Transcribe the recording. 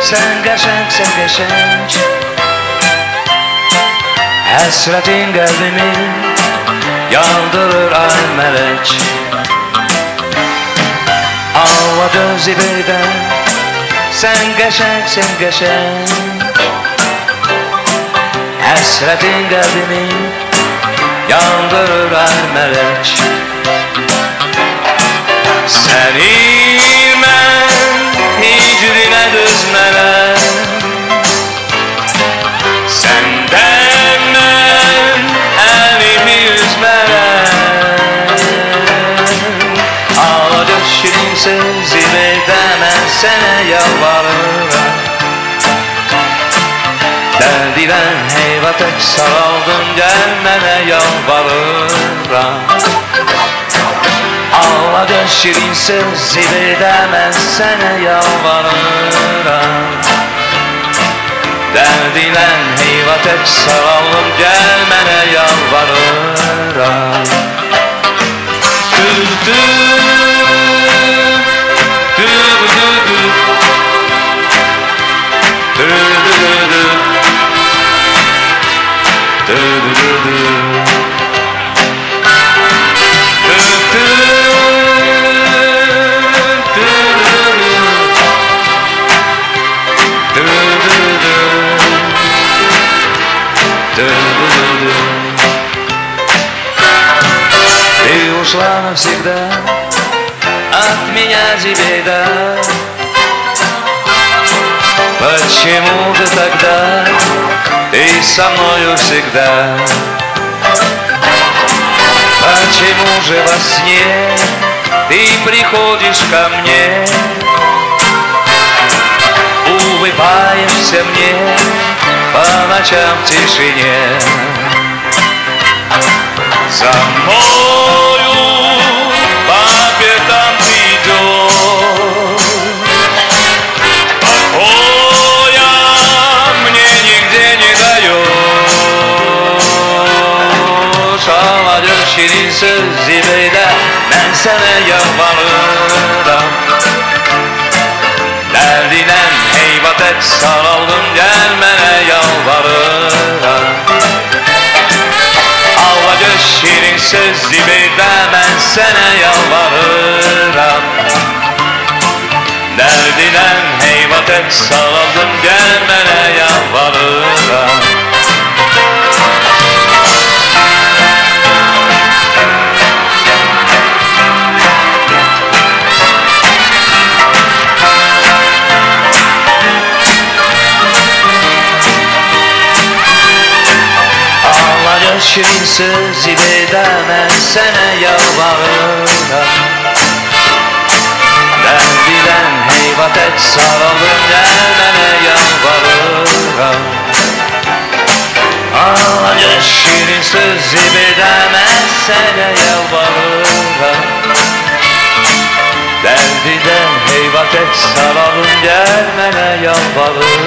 Sen geçenk sen geçenk Hasretin kalbimi Yandırır ay melek. Ağladı zibirden Sen geçenk sen geçenk Hasretin kalbimi Yandırır ay melek Sevdəmən sənə yalvarıram Dərdilən heyva tək saraldım Gəl mənə yalvarıram Ağla göz şirin söz Zibidəmən sənə yalvarıram Dərdilən heyva tək saraldım Gəl mənə yalvarıram Küldür Ты ушла навсегда от меня тебе да Почему же тогда со мною всегда. Почему же во сне ты приходишь ко мне? Улыбаешься мне по ночам в тишине Sana yalvarırım. Derdine heybat et saraldım Gelmene yalvarırım. Ağladı şirin söz zibeyde Ben sana yalvarırım. Derdine heybat et saraldım Gelmene için söz edemem sana yalvarırım Derdilən heyvat et saralım gəl mənə yalvarırım Ağacı şirin söz edemem sənə yalvarırım Derdilən heyvat et saralım gəl mənə yalvarırım